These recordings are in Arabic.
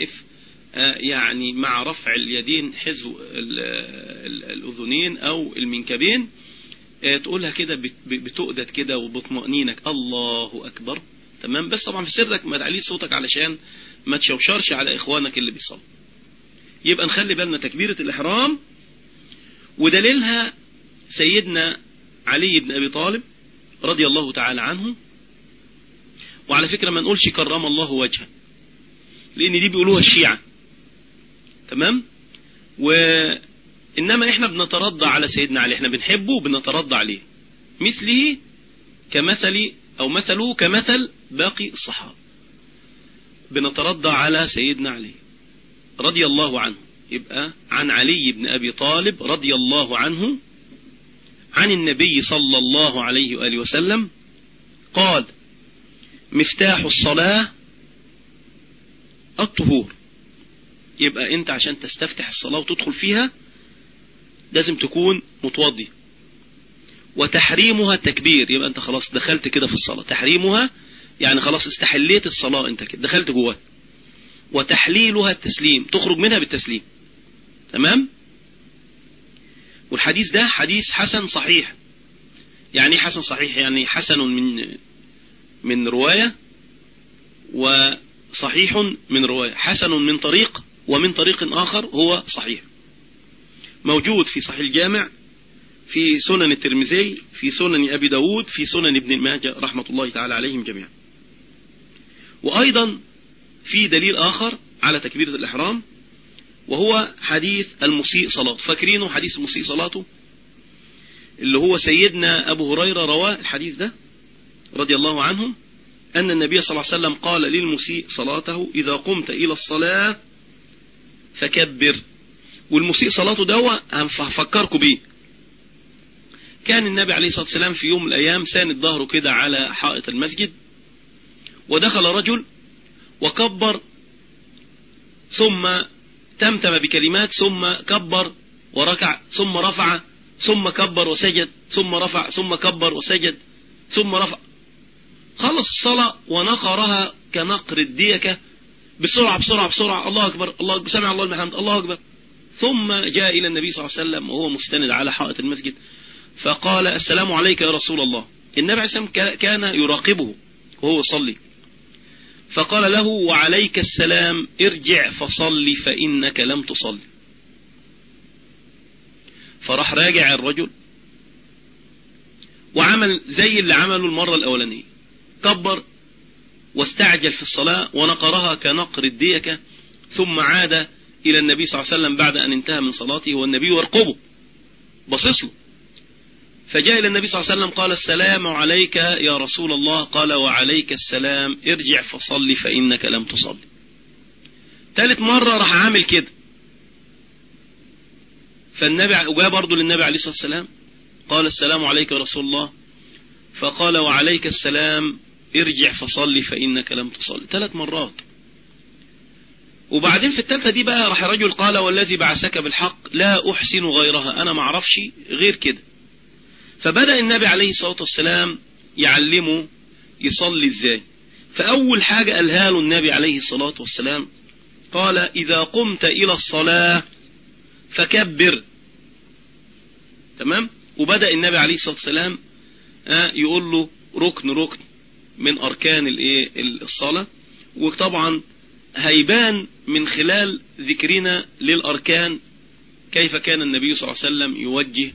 واقف يعني مع رفع اليدين حزو الأذنين أو المنكبين تقولها كده بتؤدد كده وبطمأنينك الله أكبر. تمام؟ بس طبعا في سرك ما تعليش صوتك علشان ما تشوشرش على إخوانك اللي بيصلوا. يبقى نخلي بالنا تكبيرة الإحرام ودليلها سيدنا علي بن أبي طالب رضي الله تعالى عنه. وعلى فكرة ما نقولش كرم الله وجهه. لأن دي بيقولوها الشيعة. تمام؟ وإنما إحنا بنترضى على سيدنا علي. إحنا بنحبه وبنترضى عليه. مثله كمثل أو مثله كمثل باقي الصحابة. بنترضى على سيدنا علي. رضي الله عنه. يبقى عن علي بن أبي طالب رضي الله عنه. عن النبي صلى الله عليه وآله وسلم قال مفتاح الصلاة الطهور. يبقى انت عشان تستفتح الصلاة وتدخل فيها لازم تكون متوضي. وتحريمها التكبير يبقى انت خلاص دخلت كده في الصلاة. تحريمها يعني خلاص استحليت الصلاة انت كده. دخلت جواها. وتحليلها التسليم. تخرج منها بالتسليم. تمام؟ والحديث ده حديث حسن صحيح. يعني حسن صحيح؟ يعني حسن من من رواية وصحيح من رواية حسن من طريق ومن طريق آخر هو صحيح. موجود في صحيح الجامع في سنن الترمذي في سنن أبي داود في سنن ابن ماجه رحمة الله تعالى عليهم جميعا. وأيضا في دليل آخر على تكبيرة الإحرام وهو حديث المسيء صلاته. فاكرينه حديث المسيء صلاته؟ اللي هو سيدنا أبو هريرة رواه الحديث ده رضي الله عنه أن النبي صلى الله عليه وسلم قال للمسيء صلاته إذا قمت إلى الصلاة فكبر. والمسيء صلاته دوا هفكركم بيه. كان النبي عليه الصلاة والسلام في يوم من الأيام ساند ظهره كده على حائط المسجد ودخل رجل وكبر ثم تمتم بكلمات ثم كبر وركع ثم رفع ثم كبر وسجد ثم رفع ثم كبر وسجد ثم رفع. خلص الصلاة ونقرها كنقر الديكة. بسرعة بسرعة بسرعة. الله أكبر الله أكبر. سمع الله المحمد. الله أكبر. ثم جاء إلى النبي صلى الله عليه وسلم وهو مستند على حائط المسجد. فقال السلام عليك يا رسول الله. النبي عليه كان يراقبه وهو يصلي. فقال له وعليك السلام ارجع فصل فإنك لم تصل. فراح راجع الرجل. وعمل زي اللي عمله المرة الأولانية. كبر واستعجل في الصلاة ونقرها كنقر الديكة ثم عاد إلى النبي صلى الله عليه وسلم بعد أن انتهى من صلاته والنبي يرقبه بصص له. فجاء إلى النبي صلى الله عليه وسلم قال السلام عليك يا رسول الله. قال وعليك السلام. ارجع فصل فإنك لم تصلي. ثالث مرة راح عامل كده. فالنبي وجاء برضه للنبي عليه الصلاة والسلام قال السلام عليك يا رسول الله. فقال وعليك السلام. ارجع فصل فإنك لم تصلي. ثلاث مرات. وبعدين في الثالثة دي بقى راح رجل قال والذي بعثك بالحق لا أحسن غيرها. أنا ما أعرفش غير كده. فبدأ النبي عليه الصلاة والسلام يعلمه يصلي إزاي. فأول حاجة قالها له النبي عليه الصلاة والسلام قال إذا قمت إلى الصلاة فكبر. تمام؟ وبدأ النبي عليه الصلاة والسلام يقول له ركن ركن. من أركان الصلاة. وطبعا هيبان من خلال ذكرنا للأركان كيف كان النبي صلى الله عليه وسلم يوجه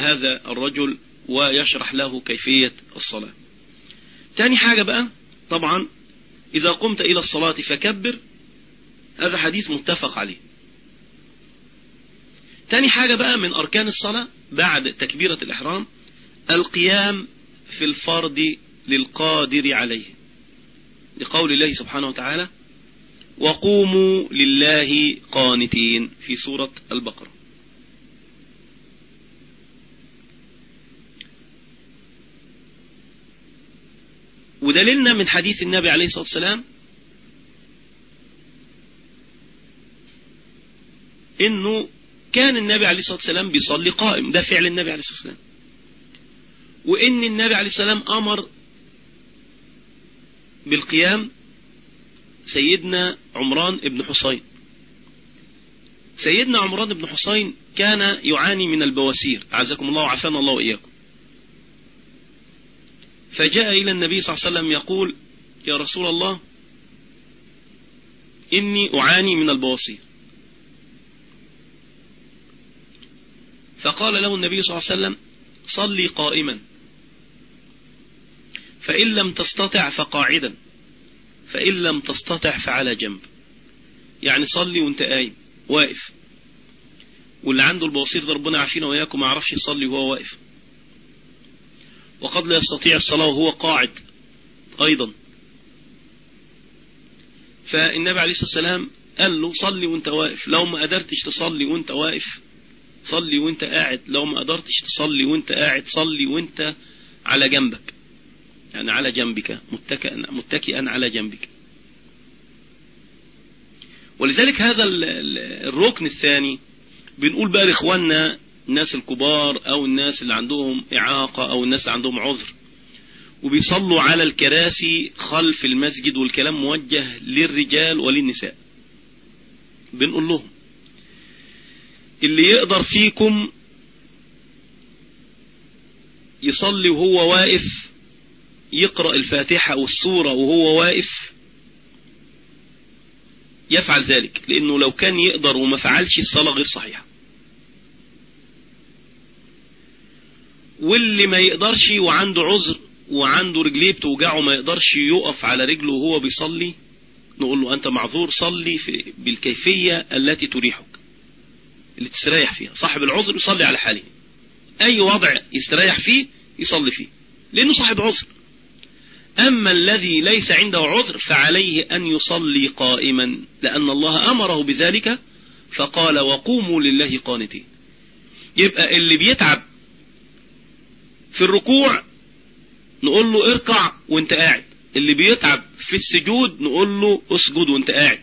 هذا الرجل ويشرح له كيفية الصلاة. تاني حاجة بقى طبعا إذا قمت إلى الصلاة فكبر هذا حديث متفق عليه. تاني حاجة بقى من أركان الصلاة بعد تكبيرة الإحرام القيام في الفرض للقادر عليه. لقول الله سبحانه وتعالى وقوموا لله قانتين في سورة البقرة. ودليلنا من حديث النبي عليه الصلاة والسلام إنه كان النبي عليه الصلاة والسلام بيصلي قائم. ده فعل النبي عليه الصلاة والسلام. وإن النبي عليه السلام أمر بالقيام سيدنا عمران بن حسين سيدنا عمران بن حسين كان يعاني من البواسير. أعزكم الله وعافانا الله وإياكم. فجاء إلى النبي صلى الله عليه وسلم يقول يا رسول الله إني أعاني من البواسير. فقال له النبي صلى الله عليه وسلم صلي قائما. فإن لم تستطع فقاعدا. فإن لم تستطع فعلى جنب. يعني صلي وانت قايم واقف. واللي عنده البواسير ده ربنا عافينا وإياكم ما يعرفش يصلي وهو واقف. وقد لا يستطيع الصلاة وهو قاعد أيضا. فالنبي عليه الصلاة والسلام قال له صلي وانت واقف. لو ما قدرتش تصلي وانت واقف صلي وانت قاعد. لو ما قدرتش تصلي وانت قاعد صلي وانت على جنبك. يعني على جنبك. متكئا, على جنبك. ولذلك هذا الركن الثاني بنقول بقى لإخواننا الناس الكبار أو الناس اللي عندهم إعاقة أو الناس عندهم عذر. وبيصلوا على الكراسي خلف المسجد والكلام موجه للرجال وللنساء. بنقول لهم اللي يقدر فيكم يصلي وهو واقف يقرأ الفاتحة والسورة وهو واقف يفعل ذلك لأنه لو كان يقدر وما فعلش الصلاة غير صحيحة. واللي ما يقدرش وعنده عذر وعنده رجليه بتوجعه ما يقدرش يقف على رجله وهو بيصلي نقول له أنت معذور صلي في بالكيفية التي تريحك اللي تستريح فيها. صاحب العذر يصلي على حاله. أي وضع يستريح فيه يصلي فيه لأنه صاحب عذر. أما الذي ليس عنده عذر فعليه أن يصلي قائما لأن الله أمره بذلك فقال وقوموا لله قانتين. يبقى اللي بيتعب في الركوع نقول له اركع وانت قاعد اللي بيتعب في السجود نقول له اسجد وانت قاعد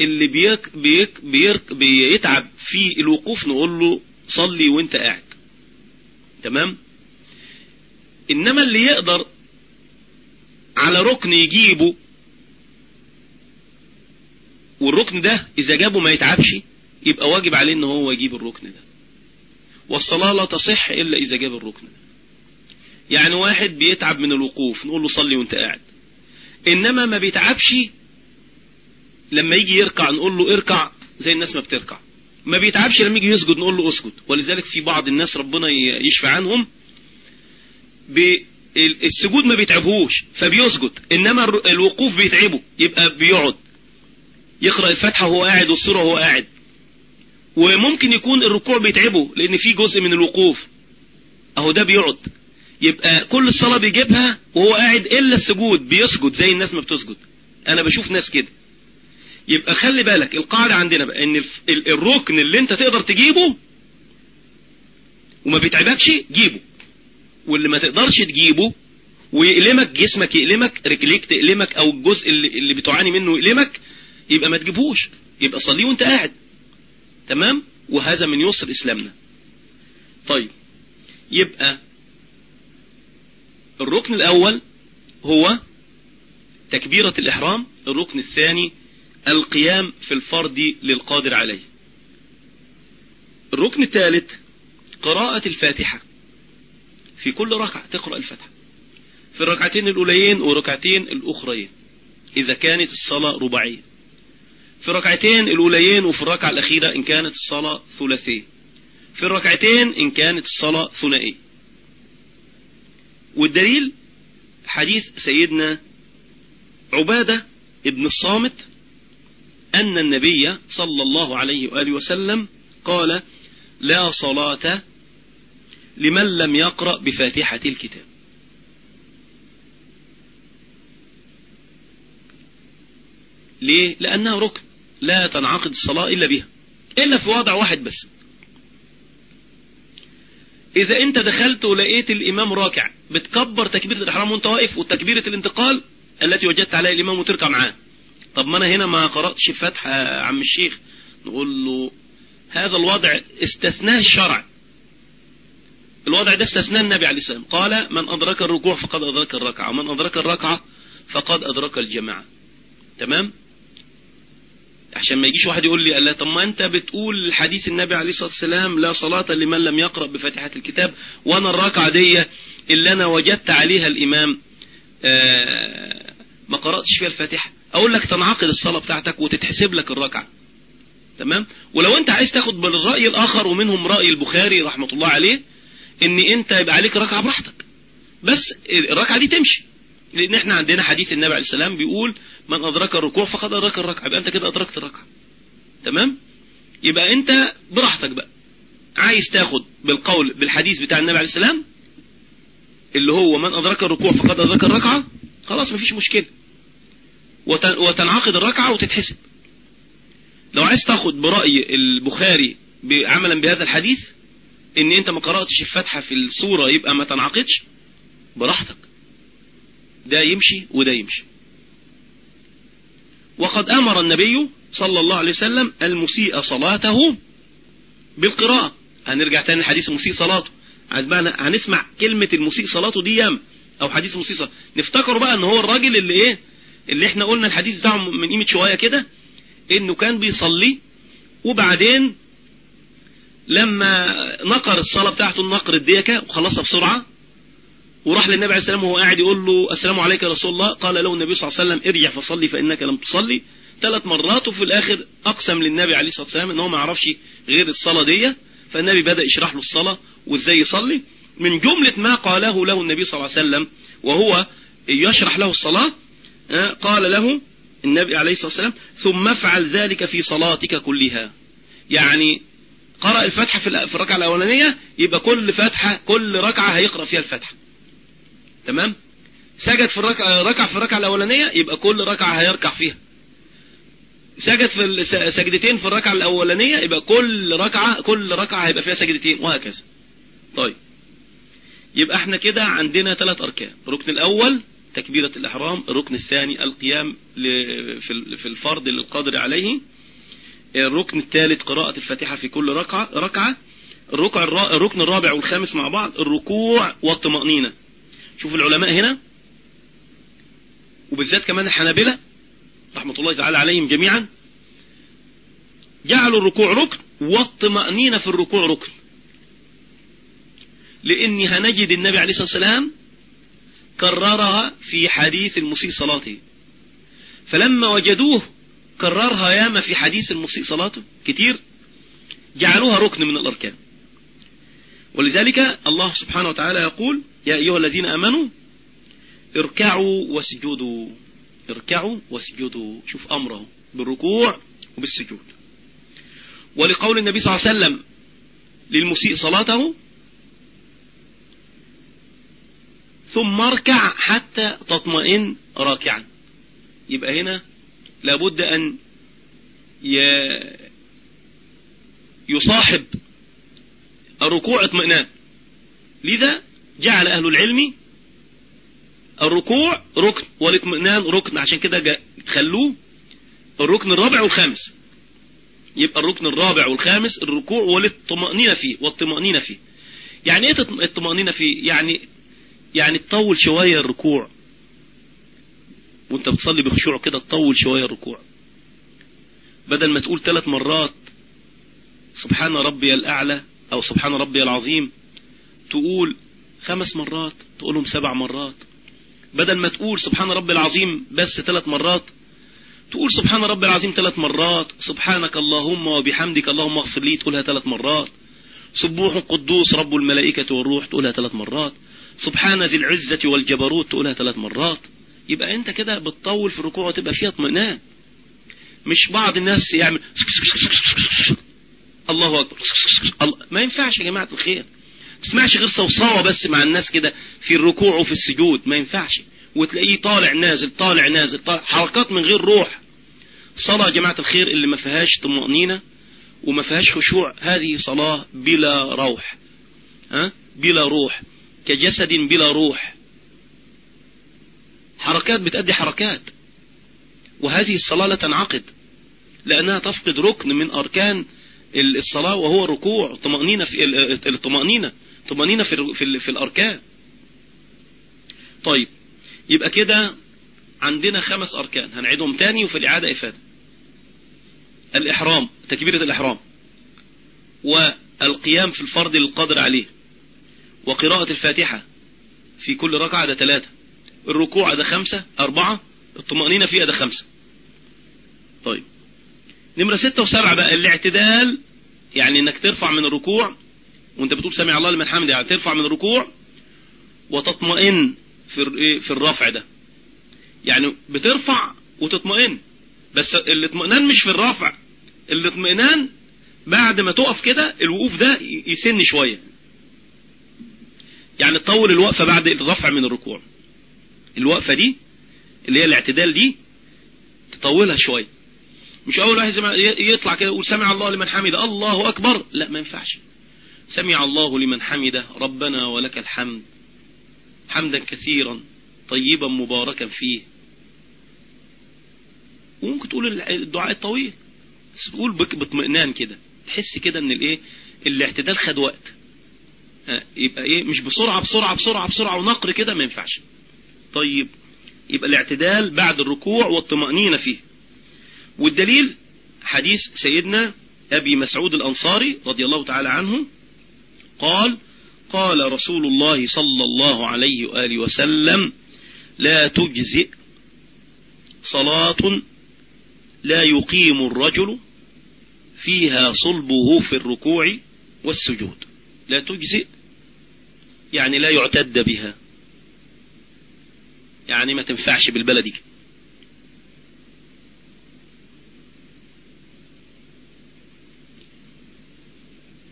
اللي بيك بيك بيرك بيتعب في الوقوف نقول له صلي وانت قاعد. تمام؟ إنما اللي يقدر على ركن يجيبه. والركن ده إذا جابه ما يتعبش يبقى واجب عليه إن هو يجيب الركن ده. والصلاة لا تصح إلا إذا جاب الركن ده. يعني واحد بيتعب من الوقوف نقول له صلي وأنت قاعد. إنما ما بيتعبش لما يجي يركع نقول له اركع زي الناس ما بتركع. ما بيتعبش لما يجي يسجد نقول له اسجد. ولذلك في بعض الناس ربنا يشفى عنهم السجود ما بيتعبهوش فبيسجد. إنما الوقوف بيتعبه يبقى بيقعد. يقرأ الفاتحة وهو قاعد والسورة وهو قاعد. وممكن يكون الركوع بيتعبه لأن في جزء من الوقوف. أهو ده بيقعد. يبقى كل الصلاة بيجيبها وهو قاعد إلا السجود بيسجد زي الناس ما بتسجد. أنا بشوف ناس كده. يبقى خلي بالك القاعدة عندنا بقى إن الركن اللي أنت تقدر تجيبه وما بيتعبكش جيبه. واللي ما تقدرش تجيبه ويقلمك جسمك يقلمك رجليك تقلمك أو الجزء اللي, اللي بتعاني منه يقلمك يبقى ما تجيبهوش يبقى صليه وانت قاعد. تمام؟ وهذا من يسر إسلامنا. طيب يبقى الركن الأول هو تكبيرة الإحرام الركن الثاني القيام في الفرض للقادر عليه. الركن الثالث قراءة الفاتحة. في كل ركعة تقرأ الفاتحة. في الركعتين الأوليين وركعتين الأخرين إذا كانت الصلاة رباعية. في الركعتين الأوليين وفي الركعة الأخيرة إن كانت الصلاة ثلاثية. في الركعتين إن كانت الصلاة ثنائية. والدليل حديث سيدنا عبادة ابن الصامت أن النبي صلى الله عليه وآله وسلم قال لا صلاة لمن لم يقرأ بفاتحة الكتاب. ليه؟ لأنها ركن لا تنعقد الصلاة إلا بها إلا في وضع واحد بس. إذا أنت دخلت ولقيت الإمام راكع بتكبر تكبيرة الإحرام وأنت واقف وتكبيرة الانتقال التي وجدت عليها الإمام وتركع معاه. طب ما أنا هنا ما قرأتش الفاتحة يا عم الشيخ نقول له هذا الوضع استثناه الشرع. الوضع ده استثناه النبي عليه السلام. قال من أدرك الركوع فقد أدرك الركعة ومن أدرك الركعة فقد أدرك الجماعة. تمام؟ عشان ما يجيش واحد يقول لي الله طب ما أنت بتقول حديث النبي عليه الصلاة والسلام لا صلاة لمن لم يقرأ بفاتحة الكتاب وأنا الركعة دي اللي أنا وجدت عليها الإمام آه ما قرأتش فيها الفاتحة. أقول لك تنعقد الصلاة بتاعتك وتتحسب لك الركعة. تمام؟ ولو أنت عايز تاخد بالرأي الآخر ومنهم رأي البخاري رحمة الله عليه إن أنت يبقى عليك ركعة براحتك. بس الركعة دي تمشي. لأن إحنا عندنا حديث النبي عليه السلام بيقول من أدرك الركوع فقد أدرك الركعة. يبقى أنت كده أدركت الركعة. تمام؟ يبقى أنت براحتك بقى. عايز تاخد بالقول بالحديث بتاع النبي عليه السلام اللي هو من أدرك الركوع فقد أدرك الركعة خلاص مفيش مشكلة. وتنعقد الركعة وتتحسب. لو عايز تاخد برأي البخاري عملا بهذا الحديث إن أنت ما قرأتش الفاتحة في الصورة يبقى ما تنعقدش براحتك. ده يمشي وده يمشي. وقد أمر النبي صلى الله عليه وسلم المسيء صلاته بالقراءة. هنرجع تاني لحديث المسيء صلاته. هنسمع كلمة المسيء صلاته دي يام أو حديث المسيء صلاته. نفتكر بقى إن هو الراجل اللي إيه؟ اللي إحنا قلنا الحديث بتاعه من قيمة شوية كده إنه كان بيصلي وبعدين لما نقر الصلاة بتاعته النقر الديكة وخلصها بسرعة وراح للنبي عليه السلام وهو قاعد يقول له السلام عليك يا رسول الله. قال له النبي صلى الله عليه وسلم ارجع فصلي فإنك لم تصلي. ثلاث مرات وفي الآخر أقسم للنبي عليه الصلاة والسلام إن هو ما يعرفش غير الصلاة دي فالنبي بدأ يشرح له الصلاة وإزاي يصلي. من جملة ما قاله له النبي صلى الله عليه وسلم وهو يشرح له الصلاة قال له النبي عليه الصلاة والسلام ثم افعل ذلك في صلاتك كلها. يعني قرأ الفتحة في الركعة الأولانية يبقى كل فتحة كل ركعة هيقرأ فيها الفتحة. تمام؟ سجد في الركعة ركع في الركعة الأولانية يبقى كل ركعة هيركع فيها. سجد في سجدتين في الركعة الأولانية يبقى كل ركعة كل ركعة هيبقى فيها سجدتين وهكذا. طيب. يبقى إحنا كده عندنا ثلاث أركان. الركن الأول تكبيرة الإحرام الركن الثاني القيام في الفرض للقادر عليه الركن الثالث قراءة الفاتحة في كل ركعة ركعة. الركع الركن الرابع والخامس مع بعض الركوع والطمأنينة شوف العلماء هنا. وبالذات كمان الحنابلة رحمة الله تعالى عليهم جميعا. جعلوا الركوع ركن والطمأنينة في الركوع ركن. لإني هنجد النبي عليه الصلاة والسلام كررها في حديث المسيء صلاته. فلما وجدوه كررها ياما في حديث المسيء صلاته؟ كتير. جعلوها ركن من الأركان. ولذلك الله سبحانه وتعالى يقول يا أيها الذين أمنوا اركعوا واسجدوا. اركعوا واسجدوا. شوف أمره بالركوع وبالسجود. ولقول النبي صلى الله عليه وسلم للمسيء صلاته ثم اركع حتى تطمئن راكعا. يبقى هنا لابد أن يصاحب الركوع اطمئنان. لذا جعل أهل العلم الركوع ركن والاطمئنان ركن. عشان كده خلوه الركن الرابع والخامس. يبقى الركن الرابع والخامس الركوع والطمأنينة فيه والطمأنينة فيه. يعني إيه الطمأنينة فيه؟ يعني يعني تطول شوية الركوع. وانت بتصلي بخشوع كده تطول شوية الركوع. بدل ما تقول ثلاث مرات سبحان ربي الأعلى أو سبحان ربي العظيم تقول خمس مرات تقولهم سبع مرات. بدل ما تقول سبحان ربي العظيم بس ثلاث مرات تقول سبحان ربي العظيم ثلاث مرات سبحانك اللهم وبحمدك اللهم اغفر لي تقولها ثلاث مرات. سبوح قدوس رب الملائكة والروح تقولها ثلاث مرات. سبحان ذي العزة والجبروت تقولها ثلاث مرات. يبقى انت كده بتطول في الركوع وتبقى فيها اطمئنان. مش بعض الناس يعمل الله أكبر. ما ينفعش يا جماعة الخير. تسمعش غير صوصاوة بس مع الناس كده في الركوع وفي السجود. ما ينفعش. وتلاقيه طالع نازل طالع نازل طالع. حركات من غير روح. صلاة يا جماعة الخير اللي ما فيهاش طمأنينة وما فيهاش خشوع هذه صلاة بلا روح. ها؟ بلا روح. كجسد بلا روح. حركات بتأدي حركات. وهذه الصلاة لا تنعقد لأنها تفقد ركن من أركان الصلاة وهو الركوع الطمأنينة في الطمأنينة طمأنينة في في, في الأركان. طيب يبقى كده عندنا خمس أركان هنعيدهم تاني وفي الإعادة إفادة الإحرام تكبيرة الإحرام والقيام في الفرض القادر عليه وقراءة الفاتحة في كل ركعة ده ثلاثة الركوع ده خمسة أربعة الطمأنينة فيها ده خمسة. طيب. نمرة ستة وسبعة بقى الاعتدال يعني إنك ترفع من الركوع وأنت بتقول سمع الله لمن حمده يعني ترفع من الركوع وتطمئن في في الرفع ده. يعني بترفع وتطمئن بس الاطمئنان مش في الرفع الاطمئنان بعد ما تقف كده الوقوف ده يسن شوية. يعني تطول الوقفة بعد الرفع من الركوع. الوقفة دي اللي هي الاعتدال دي تطولها شوية. مش أول واحد يطلع كده يقول سمع الله لمن حمده الله أكبر. لا ما ينفعش. سمع الله لمن حمده ربنا ولك الحمد. حمدا كثيرا طيبا مباركا فيه. وممكن تقول الدعاء الطويل بس تقول باطمئنان كده. تحس كده إن الإيه؟ الاعتدال خد وقت. يبقى إيه؟ مش بسرعة بسرعة بسرعة بسرعة ونقر كده ما ينفعش. طيب يبقى الاعتدال بعد الركوع والطمأنينة فيه. والدليل حديث سيدنا أبي مسعود الأنصاري رضي الله تعالى عنه قال قال رسول الله صلى الله عليه وآله وسلم لا تجزئ صلاة لا يقيم الرجل فيها صلبه في الركوع والسجود. لا تجزئ يعني لا يعتد بها. يعني ما تنفعش بالبلدي.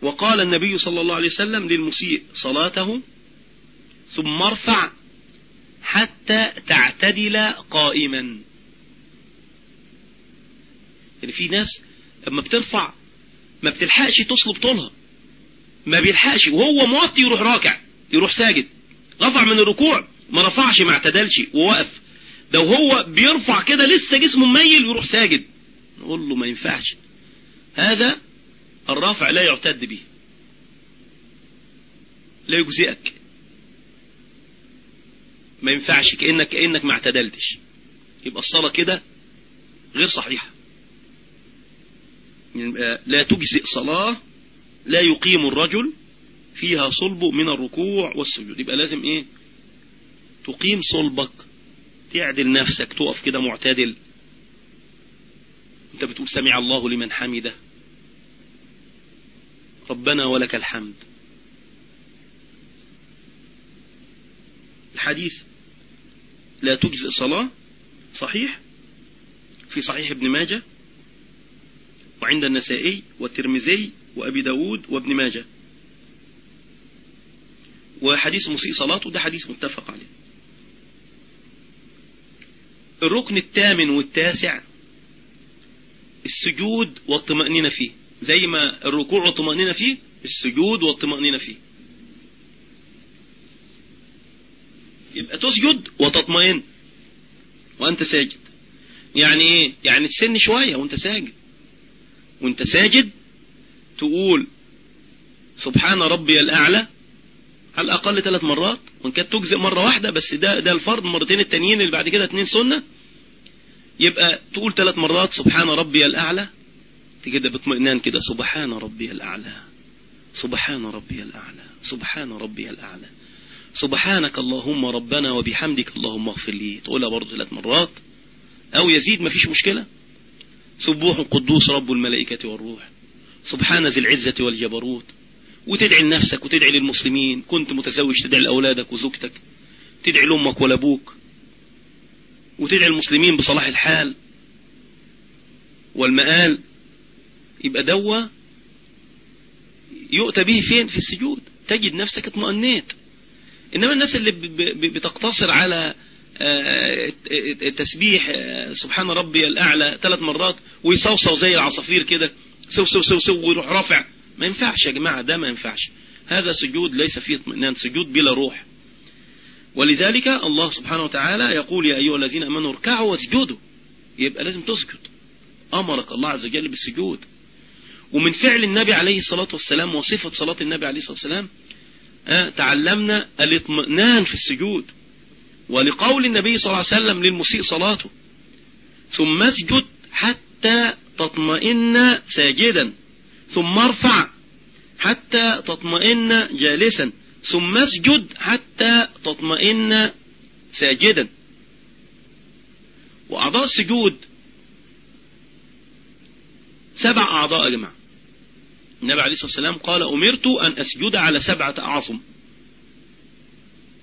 وقال النبي صلى الله عليه وسلم للمسيء صلاته ثم ارفع حتى تعتدل قائما. يعني في ناس لما بترفع ما بتلحقش تصلب طولها. ما بيلحقش وهو موطي يروح راكع يروح ساجد رفع من الركوع. ما رفعش ما اعتدلش ووقف ده وهو بيرفع كده لسه جسمه مميل يروح ساجد. نقول له ما ينفعش. هذا الرافع لا يعتد به. لا يجزئك. ما ينفعش كأنك كأنك ما اعتدلتش. يبقى الصلاة كده غير صحيحة. لا تجزئ صلاة لا يقيم الرجل فيها صلب من الركوع والسجود. يبقى لازم إيه؟ تقيم صلبك تعدل نفسك تقف كده معتدل. انت بتقول سمع الله لمن حمده. ربنا ولك الحمد. الحديث لا تجزئ صلاة صحيح في صحيح ابن ماجه وعند النسائي والترمذي وأبي داود وابن ماجه. وحديث مسيء صلاته ده حديث متفق عليه. الركن الثامن والتاسع السجود والطمأنينة فيه. زي ما الركوع والطمأنينة فيه السجود والطمأنينة فيه. يبقى تسجد وتطمئن وأنت ساجد. يعني إيه؟ يعني تسن شوية وأنت ساجد. وأنت ساجد تقول سبحان ربي الأعلى على الأقل ثلاث مرات. وإن كانت تجزئ مرة واحدة بس ده ده الفرض مرتين التانيين اللي بعد كده اتنين سنة. يبقى تقول ثلاث مرات سبحان ربي الأعلى. كده باطمئنان كده سبحان ربي الأعلى. سبحان ربي الأعلى. سبحان ربي الأعلى. سبحانك اللهم ربنا وبحمدك اللهم اغفر لي. تقولها برضه ثلاث مرات. أو يزيد مفيش مشكلة. سبوح قدوس رب الملائكة والروح. سبحان ذي العزة والجبروت. وتدعي لنفسك وتدعي للمسلمين. كنت متزوج تدعي لأولادك وزوجتك. تدعي لأمك ولأبوك. وتدعي المسلمين بصلاح الحال. والمآل يبقى دوا يؤتى به فين؟ في السجود. تجد نفسك اطمأنيت. إنما الناس اللي بتقتصر على التسبيح سبحان ربي الأعلى ثلاث مرات ويصوصو زي العصافير كده. سو سو سو سو ويروح رافع ما ينفعش يا جماعة ده ما ينفعش. هذا سجود ليس فيه اطمئنان سجود بلا روح. ولذلك الله سبحانه وتعالى يقول يا أيها الذين أمنوا اركعوا واسجدوا. يبقى لازم تسجد. أمرك الله عز وجل بالسجود. ومن فعل النبي عليه الصلاة والسلام وصفة صلاة النبي عليه الصلاة والسلام آه تعلمنا الاطمئنان في السجود. ولقول النبي صلى الله عليه وسلم للمسيء صلاته ثم اسجد حتى تطمئن ساجدا. ثم ارفع حتى تطمئن جالسا. ثم اسجد حتى تطمئن ساجدا. وأعضاء السجود سبع أعضاء يا جماعة. النبي عليه الصلاة والسلام قال أمرت أن أسجد على سبعة أعظم.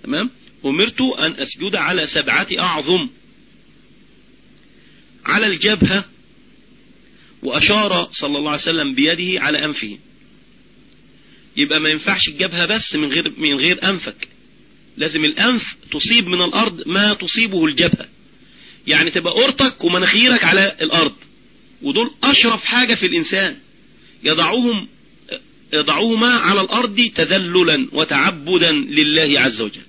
تمام؟ أمرت أن أسجد على سبعة أعظم. على الجبهة وأشار صلى الله عليه وسلم بيده على أنفه. يبقى ما ينفعش الجبهة بس من غير من غير أنفك. لازم الأنف تصيب من الأرض ما تصيبه الجبهة. يعني تبقى أورتك ومناخيرك على الأرض. ودول أشرف حاجة في الإنسان. يضعوهم يضعوهما على الأرض تذللا وتعبدا لله عز وجل.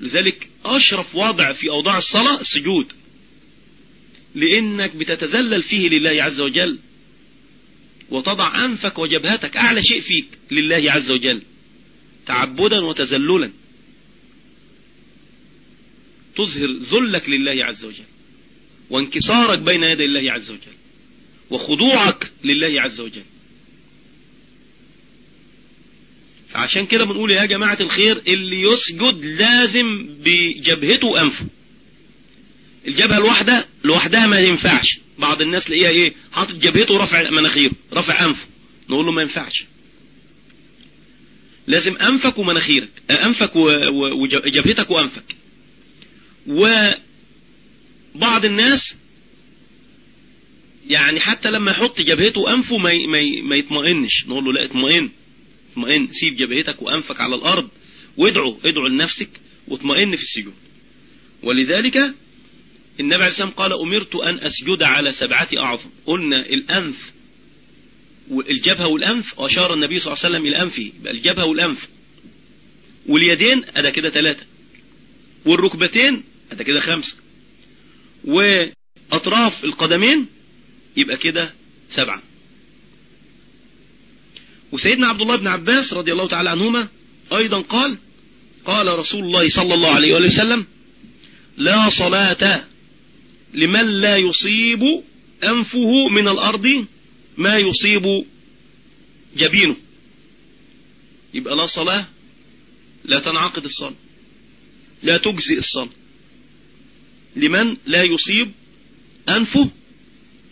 لذلك أشرف وضع في أوضاع الصلاة السجود لأنك بتتذلل فيه لله عز وجل. وتضع أنفك وجبهتك أعلى شيء فيك لله عز وجل. تعبدا وتذللا. تظهر ذلك لله عز وجل. وانكسارك بين يدي الله عز وجل. وخضوعك لله عز وجل. فعشان كده بنقول يا جماعة الخير اللي يسجد لازم بجبهته وأنفه الجبهة الواحدة لوحدها ما ينفعش. بعض الناس تلاقيها إيه حاطط جبهته ورفع مناخيره رفع أنفه. نقول له ما ينفعش. لازم أنفك ومناخيرك أنفك وجبهتك وأنفك. وبعض الناس يعني حتى لما يحط جبهته وأنفه ما ما يطمئنش. نقول له لا اطمئن اطمئن. سيب جبهتك وأنفك على الأرض وادعو ادعو لنفسك واطمئن في السجود ولذلك النبي عليه السلام قال أمرت أن أسجد على سبعة أعظم. قلنا الأنف والجبهة والأنف وأشار النبي صلى الله عليه وسلم إلى أنفه. الجبهة والأنف. واليدين أدا كده ثلاثة. والركبتين أدا كده خمسة. وأطراف القدمين يبقى كده سبعة. وسيدنا عبد الله بن عباس رضي الله تعالى عنهما أيضا قال قال رسول الله صلى الله عليه وسلم لا صلاة لمن لا يصيب أنفه من الأرض ما يصيب جبينه. يبقى لا صلاة لا تنعقد الصلاة لا تجزئ الصلاة. لمن لا يصيب أنفه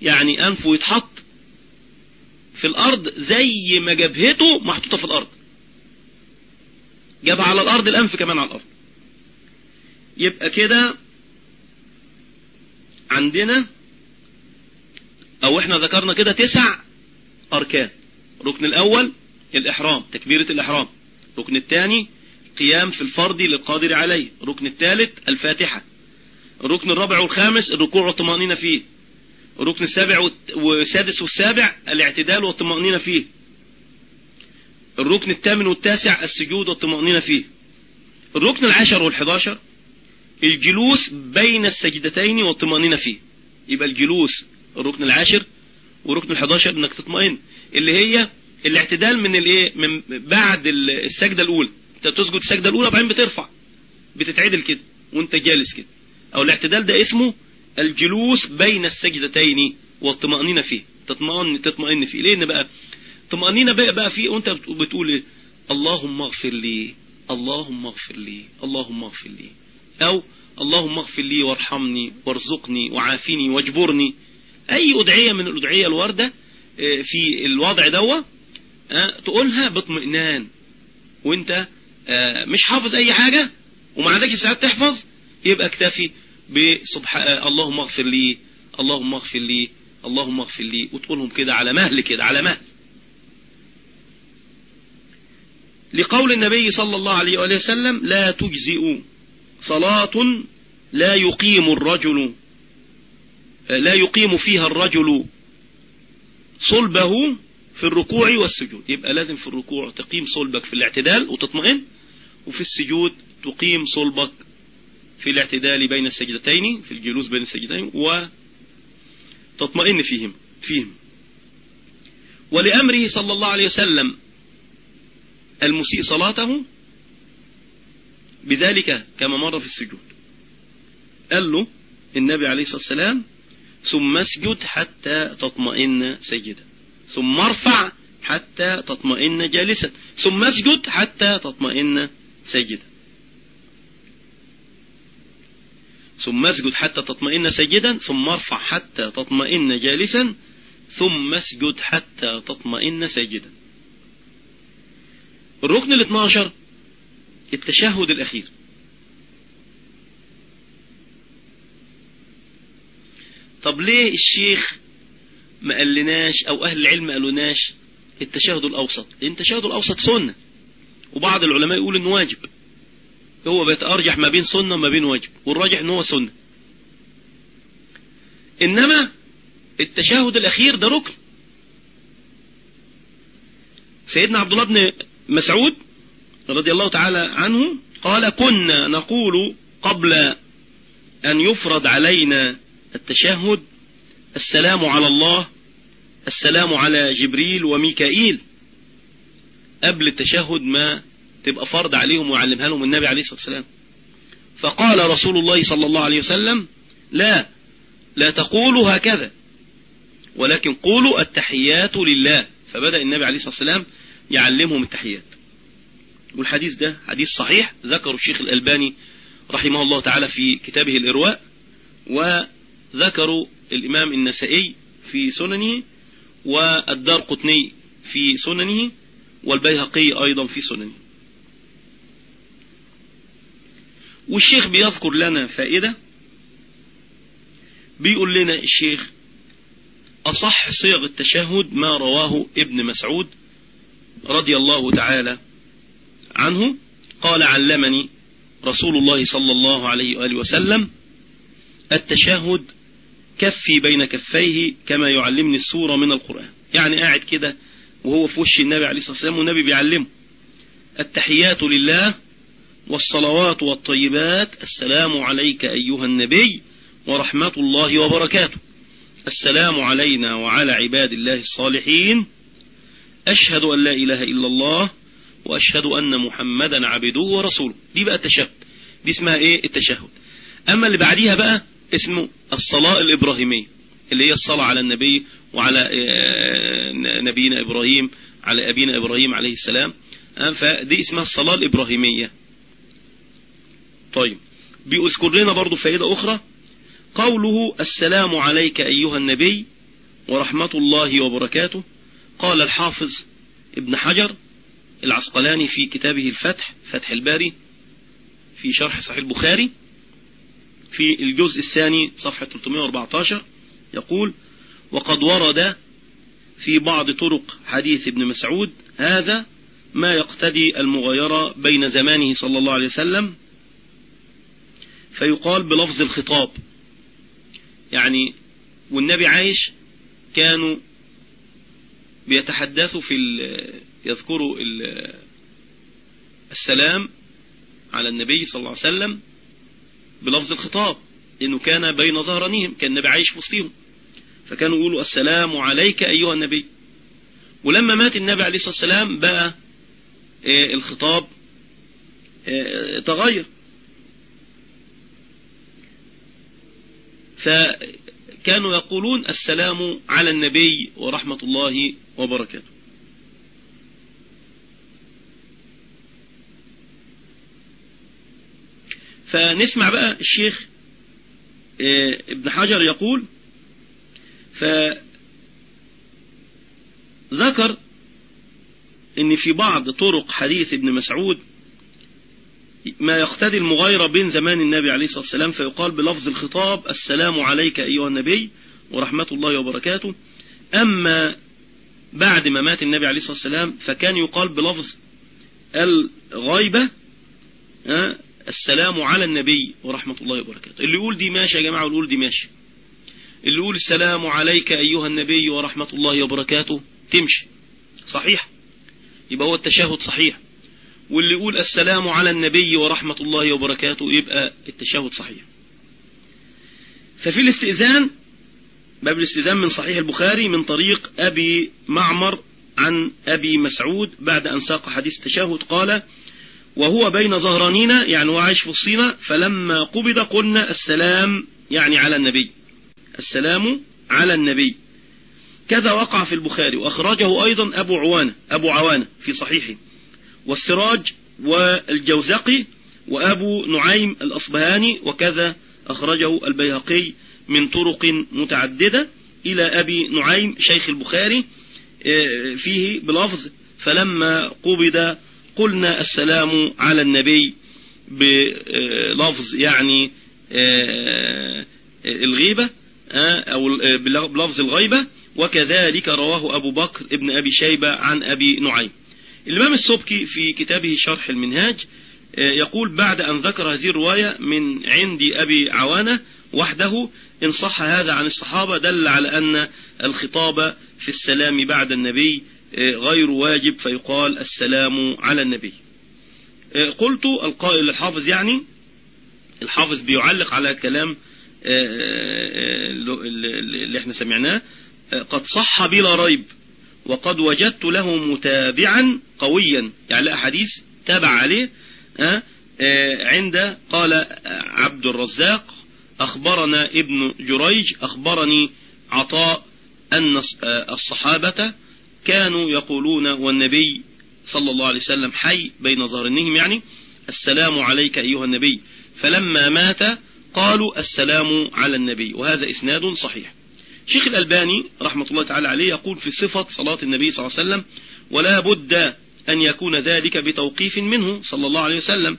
يعني أنفه يتحط في الأرض زي ما جبهته محطوطة في الأرض. جابها على الأرض الأنف كمان على الأرض. يبقى كده عندنا أو إحنا ذكرنا كده تسع أركان. الركن الأول الإحرام تكبيرة الإحرام. الركن الثاني قيام في الفرض للقادر عليه. الركن الثالث الفاتحة. الركن الرابع والخامس الركوع والطمأنينة فيه. الركن السابع والسادس والسابع الاعتدال والطمأنينة فيه. الركن الثامن والتاسع السجود والطمأنينة فيه. الركن العاشر والحداشر الجلوس بين السجدتين والطمأنينة فيه. يبقى الجلوس الركن العاشر وركن الحداشر إنك تطمئن. اللي هي الاعتدال من الايه؟ من بعد السجدة الأولى. أنت تسجد السجدة الأولى وبعدين بترفع. بتتعدل كده وأنت جالس كده. أو الاعتدال ده اسمه الجلوس بين السجدتين والطمأنينة فيه. تطمئن تطمئن فيه. لأن بقى طمأنينة بقى, بقى فيه. وأنت بتقول إيه؟ اللهم اغفر لي. اللهم اغفر لي. اللهم اغفر لي. أو اللهم اغفر لي وارحمني وارزقني وعافني واجبرني. أي أدعية من الأدعية الواردة في الوضع دوا تقولها باطمئنان. وأنت مش حافظ أي حاجة وما عندكش ساعات تحفظ يبقى اكتفي بسبحان اللهم اغفر لي اللهم اغفر لي اللهم اغفر لي. وتقولهم كده على مهل كده على مهل. لقول النبي صلى الله عليه وآله وسلم لا تجزئ صلاة لا يقيم الرجل لا يقيم فيها الرجل صلبه في الركوع والسجود. يبقى لازم في الركوع تقيم صلبك في الاعتدال وتطمئن وفي السجود تقيم صلبك في الاعتدال بين السجدتين في الجلوس بين السجدتين وتطمئن فيهم فيهم. ولأمره صلى الله عليه وسلم المسيء صلاته بذلك كما مر في السجود. قال له النبي عليه الصلاة والسلام ثم اسجد حتى تطمئن سجدا. ثم ارفع حتى تطمئن جالسا. ثم اسجد حتى تطمئن سجدا. ثم اسجد حتى تطمئن سجدا. ثم ارفع حتى تطمئن جالسا. ثم اسجد حتى تطمئن ساجدا الركن ال 12 التشهد الأخير. طب ليه الشيخ ما قالناش أو أهل العلم قالوناش التشهد الأوسط؟ لأن التشهد الأوسط سنة. وبعض العلماء يقول إنه واجب. هو بيتأرجح ما بين سنة وما بين واجب والراجح ان هو سنة. إنما التشهد الأخير ده ركن. سيدنا عبد الله بن مسعود رضي الله تعالى عنه قال كنا نقول قبل أن يفرض علينا التشهد السلام على الله السلام على جبريل وميكائيل. قبل التشهد ما تبقى فرض عليهم ويعلمها لهم النبي عليه الصلاة والسلام. فقال رسول الله صلى الله عليه وسلم لا لا تقولوا هكذا ولكن قولوا التحيات لله. فبدأ النبي عليه الصلاة والسلام يعلمهم التحيات. والحديث ده حديث صحيح ذكره الشيخ الألباني رحمه الله تعالى في كتابه الإرواء وذكروا الإمام النسائي في سننه والدار قطني في سننه والبيهقي أيضا في سننه. والشيخ بيذكر لنا فائدة بيقول لنا الشيخ أصح صيغ التشهد ما رواه ابن مسعود رضي الله تعالى عنه قال علمني رسول الله صلى الله عليه وآله وسلم التشهد كفي بين كفيه كما يعلمني السورة من القرآن. يعني قاعد كده وهو في وش النبي عليه الصلاة والسلام والنبي بيعلمه. التحيات لله والصلوات والطيبات السلام عليك أيها النبي ورحمة الله وبركاته. السلام علينا وعلى عباد الله الصالحين. أشهد أن لا إله إلا الله وأشهد أن محمدا عبده ورسوله. دي بقى التشهد. دي اسمها إيه؟ التشهد. أما اللي بعديها بقى اسمه الصلاة الإبراهيمية اللي هي الصلاة على النبي وعلى نبينا إبراهيم على أبينا إبراهيم عليه السلام. فدي اسمها الصلاة الإبراهيمية. طيب بيذكر لنا برضو فائدة أخرى. قوله السلام عليك أيها النبي ورحمة الله وبركاته. قال الحافظ ابن حجر العسقلاني في كتابه الفتح فتح الباري في شرح صحيح البخاري في الجزء الثاني صفحة 314 يقول وقد ورد في بعض طرق حديث ابن مسعود هذا ما يقتدي المغايرة بين زمانه صلى الله عليه وسلم فيقال بلفظ الخطاب. يعني والنبي عايش كانوا بيتحدثوا في يذكروا السلام على النبي صلى الله عليه وسلم بلفظ الخطاب لأنه كان بين ظهرانيهم كان النبي عايش في وسطهم فكانوا يقولوا السلام عليك أيها النبي. ولما مات النبي عليه الصلاة والسلام بقى الخطاب تغير. فكانوا يقولون السلام على النبي ورحمة الله وبركاته. فنسمع بقى الشيخ ابن حجر يقول فذكر إن في بعض طرق حديث ابن مسعود ما يقتدي المغايرة بين زمان النبي عليه الصلاة والسلام فيقال بلفظ الخطاب السلام عليك أيها النبي ورحمة الله وبركاته أما بعد ما مات النبي عليه الصلاة والسلام فكان يقال بلفظ الغيبة السلام على النبي ورحمة الله وبركاته. اللي يقول دي ماشي يا جماعة واللي يقول دي ماشي. اللي يقول السلام عليك أيها النبي ورحمة الله وبركاته تمشي. صحيح. يبقى هو التشهد صحيح. واللي يقول السلام على النبي ورحمة الله وبركاته يبقى التشهد صحيح. ففي الاستئذان باب الاستئذان من صحيح البخاري من طريق أبي معمر عن أبي مسعود بعد أن ساق حديث التشهد قال وهو بين ظهرانينا يعني هو عايش في الصينة فلما قبض قلنا السلام يعني على النبي. السلام على النبي. كذا وقع في البخاري وأخرجه أيضا أبو عوانة أبو عوانة في صحيحه. والسراج والجوزقي وأبو نعيم الأصبهاني وكذا أخرجه البيهقي من طرق متعددة إلى أبي نعيم شيخ البخاري آه، فيه بلفظ فلما قبض قلنا السلام على النبي بلفظ يعني آه، الغيبة آه، أو بلفظ الغيبة. وكذلك رواه أبو بكر ابن أبي شيبة عن أبي نعيم. الإمام السبكي في كتابه شرح المنهاج يقول بعد أن ذكر هذه الرواية من عند أبي عوانة وحده إن صح هذا عن الصحابة دل على أن الخطاب في السلام بعد النبي آه، غير واجب فيقال السلام على النبي. آه، قلت القائل الحافظ يعني الحافظ بيعلق على كلام آه، اللي إحنا سمعناه قد صح بلا ريب وقد وجدت له متابعا قويا. يعني لا حديث تابع عليه عند قال عبد الرزاق أخبرنا ابن جريج أخبرني عطاء أن الصحابة كانوا يقولون والنبي صلى الله عليه وسلم حي بين ظهرنهم يعني السلام عليك أيها النبي. فلما مات قالوا السلام على النبي. وهذا إسناد صحيح. شيخ الألباني رحمة الله تعالى عليه يقول في صفة صلاة النبي صلى الله عليه وسلم ولا بد أن يكون ذلك بتوقيف منه صلى الله عليه وسلم.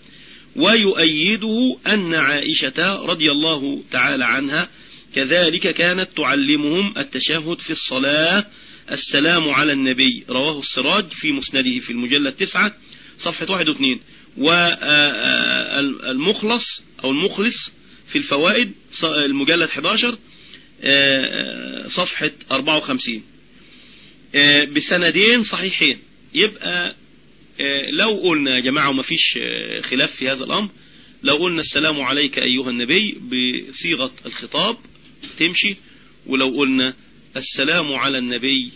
ويؤيده أن عائشة رضي الله تعالى عنها كذلك كانت تعلمهم التشهد في الصلاة السلام على النبي. رواه السراج في مسنده في المجلد تسعة صفحة واحد واثنين. والمخلص أو المخلص في الفوائد المجلد 11 صفحة 54 بسندين صحيحين. يبقى لو قلنا يا جماعة وما فيش آه، خلاف في هذا الأمر لو قلنا السلام عليك أيها النبي بصيغة الخطاب تمشي ولو قلنا السلام على النبي.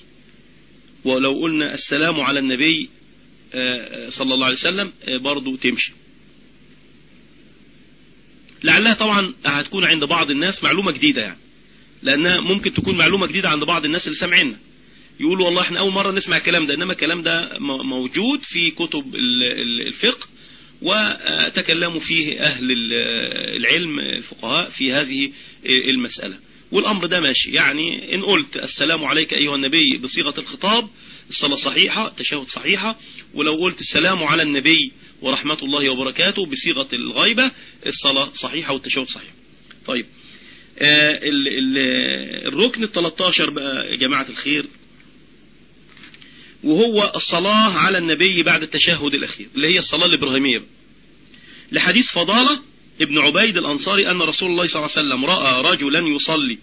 ولو قلنا السلام على النبي آه، صلى الله عليه وسلم برضو تمشي. لعلها طبعا هتكون عند بعض الناس معلومة جديدة يعني. لأنها ممكن تكون معلومة جديدة عند بعض الناس اللي سامعيننا يقولوا والله إحنا أول مرة نسمع الكلام ده إنما الكلام ده موجود في كتب الفقه وتكلموا فيه أهل العلم الفقهاء في هذه المسألة. والأمر ده ماشي. يعني إن قلت السلام عليك أيها النبي بصيغة الخطاب الصلاة صحيحة التشهد صحيحة. ولو قلت السلام على النبي ورحمة الله وبركاته بصيغة الغيبة الصلاة صحيحة والتشهد صحيح. طيب. آه، الركن ال 13 بقى يا جماعة الخير. وهو الصلاة على النبي بعد التشهد الأخير اللي هي الصلاة الإبراهيمية. لحديث فضالة ابن عبيد الأنصاري أن رسول الله صلى الله عليه وسلم رأى رجلا يصلي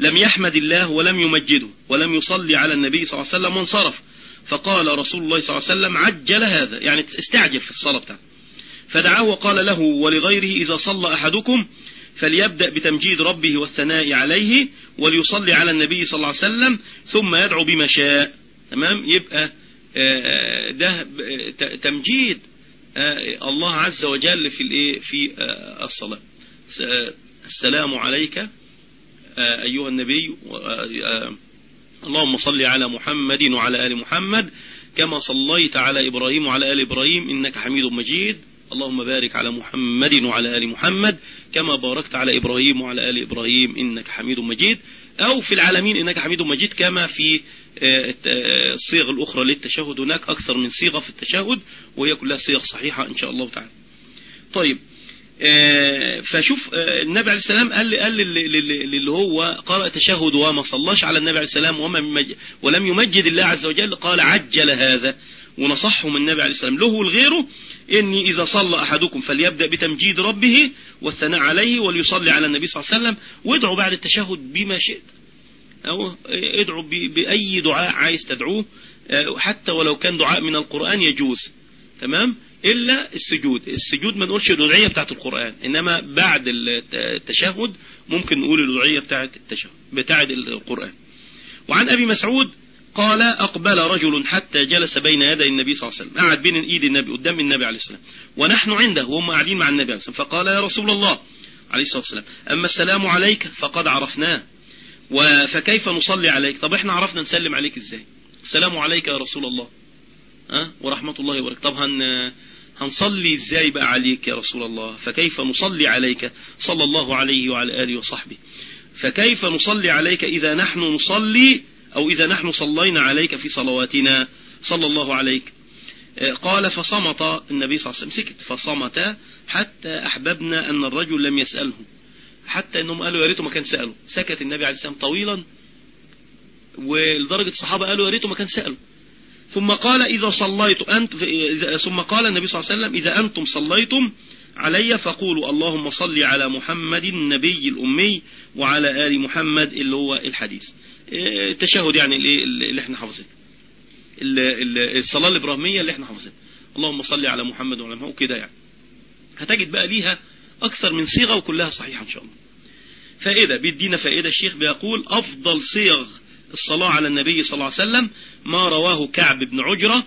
لم يحمد الله ولم يمجده ولم يصلي على النبي صلى الله عليه وسلم وانصرف. فقال رسول الله صلى الله عليه وسلم عجل هذا يعني استعجل في الصلاة. بتاعته فدعاه وقال له ولغيره إذا صلى أحدكم فليبدأ بتمجيد ربه والثناء عليه وليصلي على النبي صلى الله عليه وسلم ثم يدعو بما شاء. تمام؟ يبقى آه، ده تمجيد. آه، الله عز وجل في الإيه؟ في آه، الصلاة. السلام عليك أيها النبي اللهم صل على محمد وعلى آل محمد كما صليت على إبراهيم وعلى آل إبراهيم إنك حميد مجيد. اللهم بارك على محمد وعلى آل محمد كما باركت على إبراهيم وعلى آل إبراهيم إنك حميد مجيد. أو في العالمين إنك حميد مجيد كما في آه، آه، الصيغ الأخرى للتشهد هناك أكثر من صيغة في التشهد وهي كلها صيغ صحيحة إن شاء الله تعالى. طيب آه، فشوف النبي عليه السلام قال قال اللي هو قرأ تشهد وما صلاش على النبي عليه السلام وما ولم يمجد الله عز وجل قال عجل هذا. ونصحهم النبي عليه السلام له ولغيره إني إذا صلى أحدكم فليبدأ بتمجيد ربه والثناء عليه وليصلي على النبي صلى الله عليه وسلم وادعوا بعد التشهد بما شئت. أو ادعوا بأي دعاء عايز تدعوه آه، حتى ولو كان دعاء من القرآن يجوز. تمام؟ إلا السجود. السجود ما نقولش الأدعية بتاعت القرآن إنما بعد التشهد ممكن نقول الأدعية بتاعت التشهد بتاعت القرآن. وعن أبي مسعود قال أقبل رجل حتى جلس بين يدي النبي صلى الله عليه وسلم قعد بين إيد النبي قدام النبي عليه السلام. ونحن عنده وهم قاعدين مع النبي عليه السلام. فقال يا رسول الله عليه الصلاة والسلام أما السلام عليك فقد عرفناه. فكيف نصلي عليك؟ طب إحنا عرفنا نسلم عليك إزاي؟ السلام عليك يا رسول الله. أه؟ ورحمة الله وبركاته. طب هن هنصلي إزاي بقى عليك يا رسول الله؟ فكيف نصلي عليك؟ صلى الله عليه وعلى آله وصحبه. فكيف نصلي عليك إذا نحن نصلي أو إذا نحن صلينا عليك في صلواتنا؟ صلى الله عليك. آه، قال فصمت النبي صلى الله عليه وسلم سكت. فصمت حتى أحببنا أن الرجل لم يسأله. حتى أنهم قالوا يا ريته ما كان سأله. سكت النبي عليه السلام طويلا ولدرجة الصحابة قالوا يا ريته ما كان سأله. ثم قال إذا صليت أنت ثم قال النبي صلى الله عليه وسلم إذا أنتم صليتم علي فقولوا اللهم صل على محمد النبي الأمي وعلى آل محمد اللي هو الحديث. التشهد يعني اللي إحنا حافظين. الصلاة الإبراهيمية اللي إحنا حافظين. اللهم صل على محمد وعلى محمد وكده يعني. هتجد بقى ليها أكثر من صيغة وكلها صحيحة إن شاء الله. فائدة بيدينا فائدة الشيخ بيقول أفضل صيغ الصلاة على النبي صلى الله عليه وسلم ما رواه كعب بن عجرة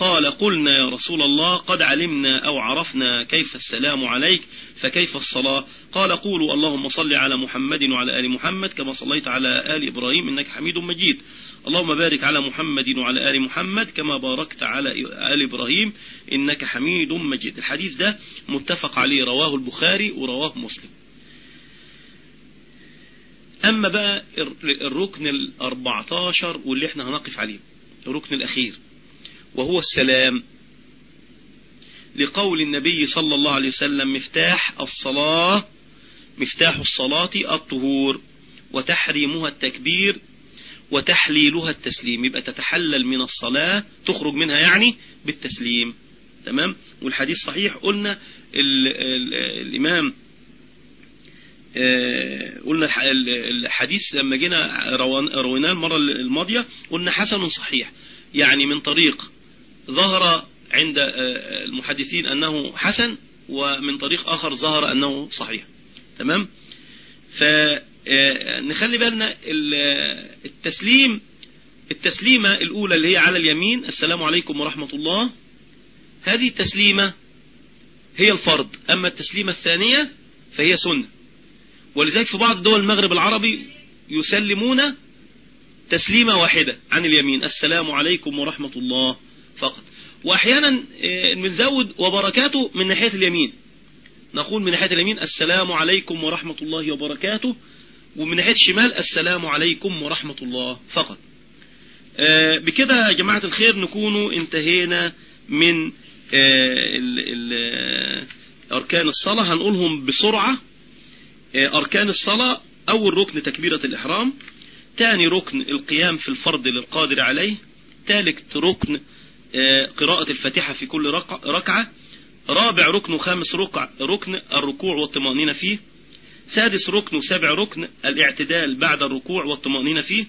قال قلنا يا رسول الله قد علمنا أو عرفنا كيف السلام عليك فكيف الصلاة؟ قال قولوا اللهم صل على محمد وعلى آل محمد كما صليت على آل إبراهيم إنك حميد مجيد. اللهم بارك على محمد وعلى آل محمد كما باركت على آل إبراهيم إنك حميد مجيد. الحديث ده متفق عليه رواه البخاري ورواه مسلم. أما بقى الركن الأربعتاشر واللي إحنا هنقف عليه الركن الأخير. وهو السلام. لقول النبي صلى الله عليه وسلم مفتاح الصلاة مفتاح الصلاة الطهور وتحريمها التكبير وتحليلها التسليم. يبقى تتحلل من الصلاة تخرج منها يعني بالتسليم. تمام؟ والحديث صحيح. قلنا ال ال الإمام آه، قلنا الحديث لما جينا رويناه المرة الماضية قلنا حسن صحيح. يعني من طريق ظهر عند آه، المحدثين أنه حسن ومن طريق آخر ظهر أنه صحيح. تمام؟ فنخلي آه، بالنا التسليم التسليمة الأولى اللي هي على اليمين السلام عليكم ورحمة الله. هذه التسليمة هي الفرض أما التسليمة الثانية فهي سنة. ولذلك في بعض دول المغرب العربي يسلمون تسليمة واحدة عن اليمين السلام عليكم ورحمة الله. فقط. وأحيانا آه، بنزود وبركاته من ناحية اليمين. نقول من ناحية اليمين السلام عليكم ورحمة الله وبركاته. ومن ناحية الشمال السلام عليكم ورحمة الله فقط. آه، بكده يا جماعة الخير نكون انتهينا من آه، أركان الصلاة. هنقولهم بسرعة. أركان الصلاة. أول ركن تكبيرة الإحرام. ثاني ركن القيام في الفرض للقادر عليه. ثالث ركن آه، قراءة الفاتحة في كل ركعة. رابع ركن وخامس ركع ركن الركوع والطمأنينة فيه. سادس ركن وسابع ركن الاعتدال بعد الركوع والطمأنينة فيه.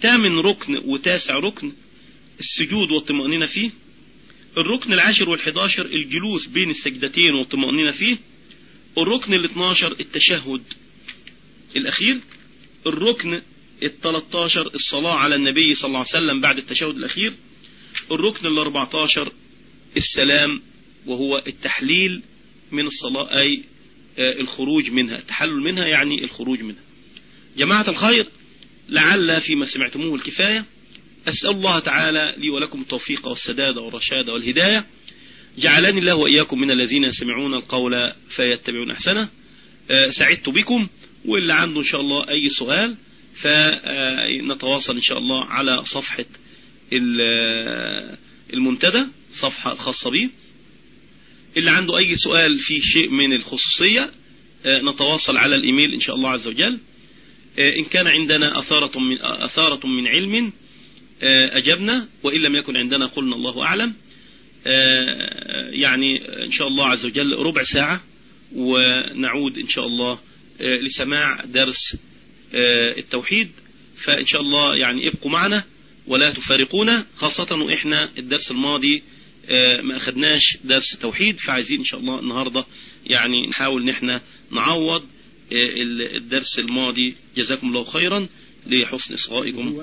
ثامن ركن وتاسع ركن السجود والطمأنينة فيه. الركن العاشر والحداشر الجلوس بين السجدتين والطمأنينة فيه. الركن الاثناشر التشهد الأخير. الركن التلتاشر الصلاة على النبي صلى الله عليه وسلم بعد التشهد الأخير. الركن ال 14 السلام وهو التحليل من الصلاة أي آه، الخروج منها. التحلل منها يعني الخروج منها. جماعة الخير لعل فيما سمعتموه الكفاية أسأل الله تعالى لي ولكم التوفيق والسداد والرشاد والهداية. جعلني الله وإياكم من الذين يسمعون القول فيتبعون أحسنه. آه، سعدت بكم واللي عنده إن شاء الله أي سؤال فنتواصل إن شاء الله على صفحة المنتدى صفحة الخاصة به اللي عنده أي سؤال في شيء من الخصوصية آه، نتواصل على الإيميل إن شاء الله عز وجل. آه، إن كان عندنا أثارة من, أثارة من علم آه، أجبنا وإن لم يكن عندنا قلنا الله أعلم. يعني إن شاء الله عز وجل ربع ساعة ونعود إن شاء الله لسماع درس التوحيد. فإن شاء الله يعني ابقوا معنا. ولا تفارقونا خاصة وإحنا الدرس الماضي آه، ما أخدناش درس توحيد فعايزين إن شاء الله النهاردة يعني نحاول إن إحنا نعوض الدرس الماضي. جزاكم الله خيرا لحسن إصغائكم.